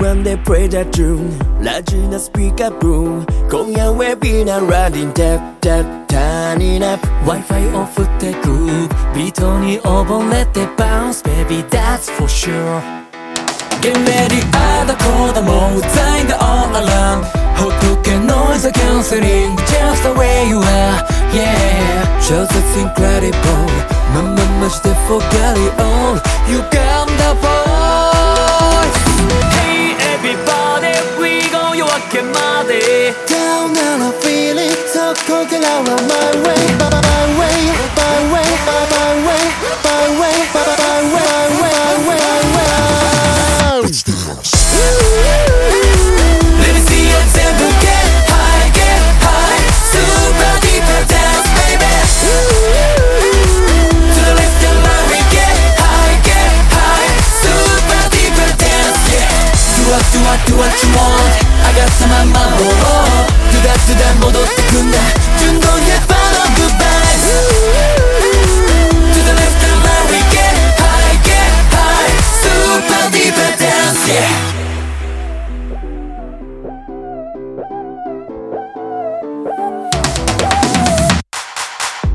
when they play that tune Large speaker boom Webinar running tap tap turning up. Wi-Fi off the group. 비톤이 over let it bounce baby that's for sure. Get ready 아다 코다 모자인가 all alarm. Hope you can noise cancelling just the way you are yeah. Just it's incredible. My 마시되 the it all. You come the power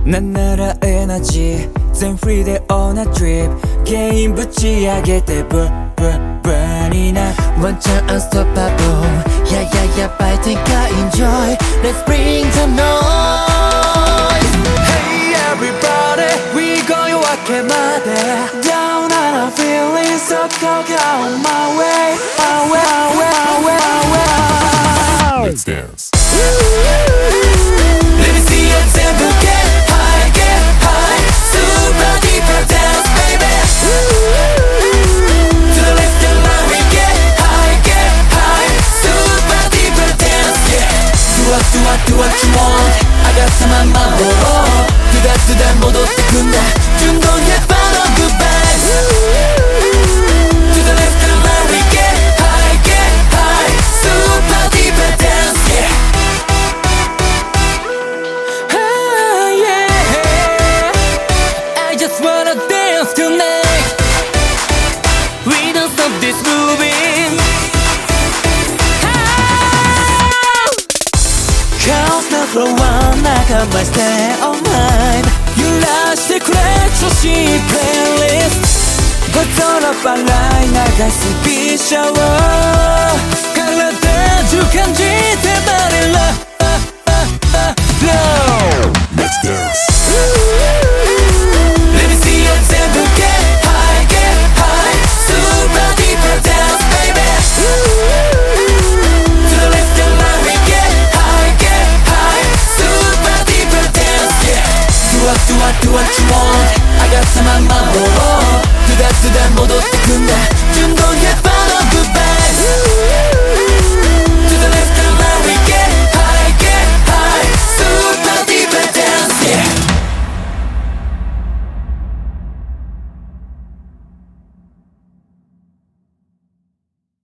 난 나라 에너지. Then free day on a trip. 게임 붙이하게 돼. Burning up one time unstoppable. Yeah yeah yeah fighting I enjoy. Let's bring the noise. Hey everybody we going 왔게 마대 Down and I'm feeling so go go my way. My way my way my way, my way. Let's dance. 같으면 마법 그대 To the right we get high get high Super deep dance yeah yeah I just wanna dance tonight We don't stop this moving like a master of mine You lost the credits of she playlist. But don't up a line I got some peace shower Color that